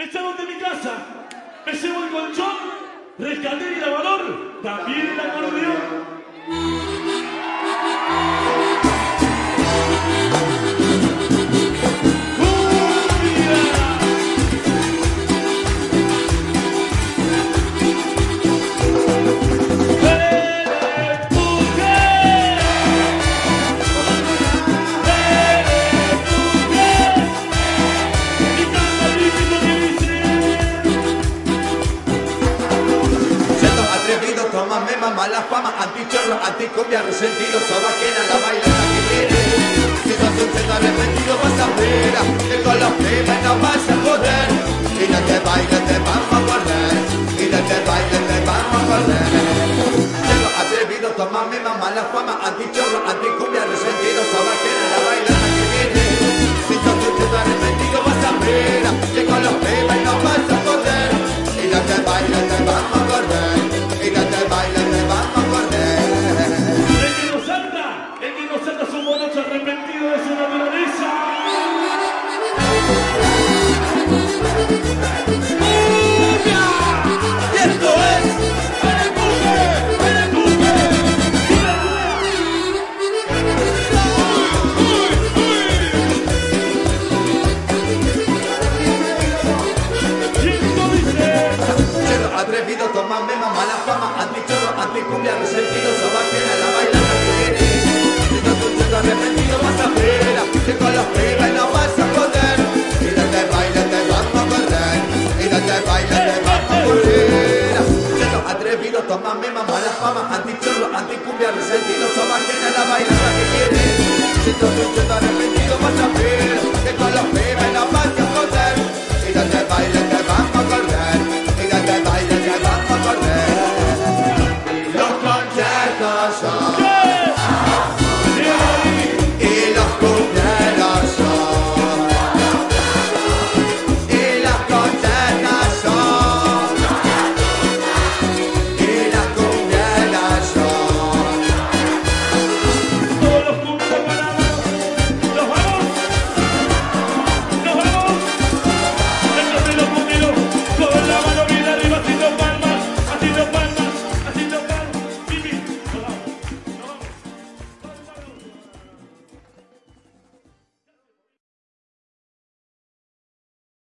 me echaron de mi casa, me llevo el colchón, rescaté el lavador, también el acordeón. Tómame mamá la fama Antichorro, anticumbia, resentido Sobajena, la bailana que viene Si no siento arrepentido vas a ver Que con los pibes no vas a poder. Y de que baile te vamos a correr Y de que baile te vamos a correr Siendo atrevido, tómame mamá la fama Antichorro, anticumbia, resentido Sobajena, atrevido, tomarme mamá la fama, haz mi chorro, haz mi cumbia, resentido, sobaquera, la baila la que quieres. Siéntate un chico arrepentido, más afuera, que con los pibes no vas a poder. Y donde baila te vas a correr, y donde baila te vas a morir. Siento atrevido, tomarme mamá la fama, haz mi chorro, haz mi cumbia, resentido, sobaquera, la baila la que quieres. Siéntate un chico arrepentido,